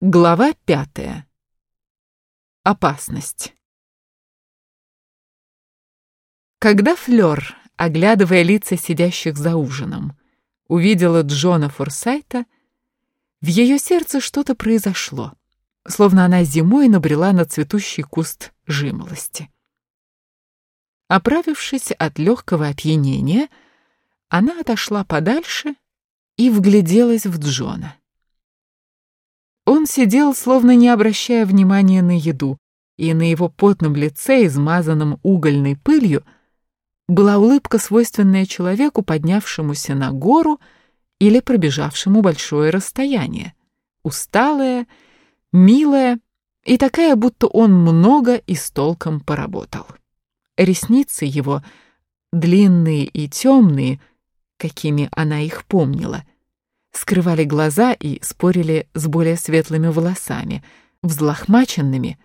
Глава пятая. Опасность. Когда Флёр, оглядывая лица сидящих за ужином, увидела Джона Форсайта, в ее сердце что-то произошло, словно она зимой набрела на цветущий куст жимолости. Оправившись от легкого опьянения, она отошла подальше и вгляделась в Джона. Он сидел, словно не обращая внимания на еду, и на его потном лице, измазанном угольной пылью, была улыбка, свойственная человеку, поднявшемуся на гору или пробежавшему большое расстояние, усталая, милая и такая, будто он много и с толком поработал. Ресницы его, длинные и темные, какими она их помнила — скрывали глаза и спорили с более светлыми волосами, взлохмаченными,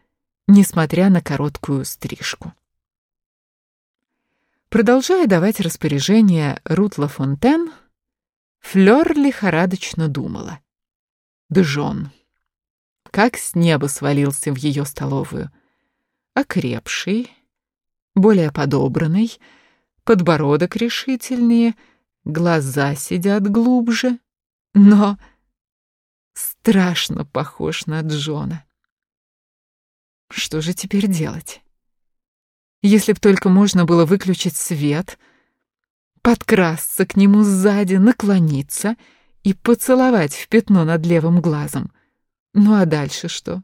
несмотря на короткую стрижку. Продолжая давать распоряжения Рут Фонтен, Флёр лихорадочно думала. Джон, как с неба свалился в ее столовую. Окрепший, более подобранный, подбородок решительнее, глаза сидят глубже — но страшно похож на Джона. Что же теперь делать? Если б только можно было выключить свет, подкрасться к нему сзади, наклониться и поцеловать в пятно над левым глазом. Ну а дальше что?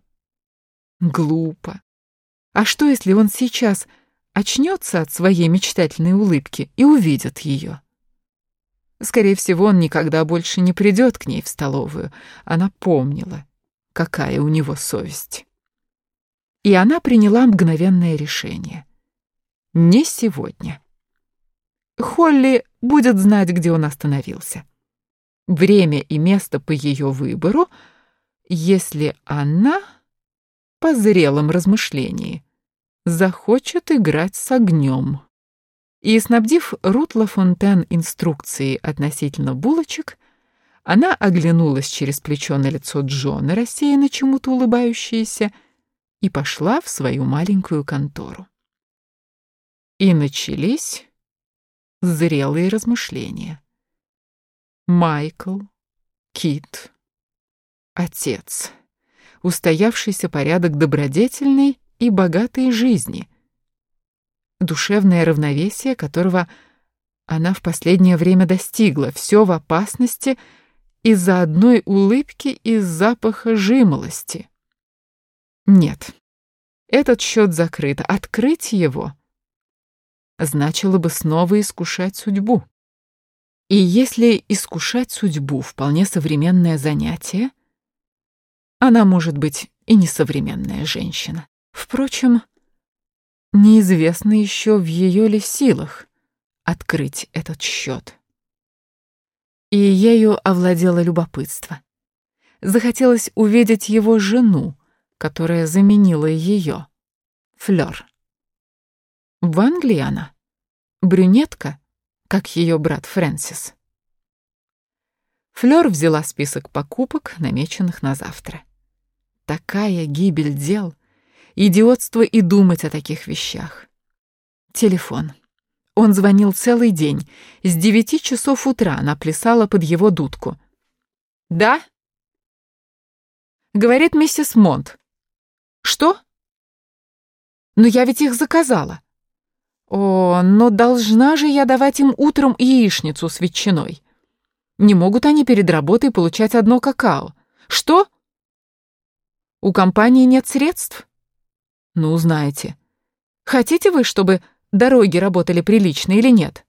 Глупо. А что, если он сейчас очнется от своей мечтательной улыбки и увидит ее? Скорее всего, он никогда больше не придет к ней в столовую. Она помнила, какая у него совесть. И она приняла мгновенное решение. Не сегодня. Холли будет знать, где он остановился. Время и место по ее выбору, если она, по зрелом размышлении, захочет играть с огнем. И, снабдив Рут Фонтен инструкцией относительно булочек, она оглянулась через плечо на лицо Джона, рассеянно чему-то улыбающееся, и пошла в свою маленькую контору. И начались зрелые размышления. Майкл, Кит, отец, устоявшийся порядок добродетельной и богатой жизни — душевное равновесие, которого она в последнее время достигла, все в опасности из-за одной улыбки и запаха жимолости. Нет, этот счет закрыт. Открыть его значило бы снова искушать судьбу. И если искушать судьбу вполне современное занятие, она может быть и несовременная женщина. Впрочем, Неизвестно еще, в ее ли силах открыть этот счет. И ею овладело любопытство. Захотелось увидеть его жену, которая заменила ее, Флёр. В Англии она, брюнетка, как ее брат Фрэнсис. Флёр взяла список покупок, намеченных на завтра. Такая гибель дел, Идиотство и думать о таких вещах. Телефон. Он звонил целый день. С девяти часов утра она плясала под его дудку. «Да?» Говорит миссис Монт. «Что?» «Но я ведь их заказала». «О, но должна же я давать им утром яичницу с ветчиной. Не могут они перед работой получать одно какао. Что?» «У компании нет средств?» Ну, знаете. Хотите вы, чтобы дороги работали прилично или нет?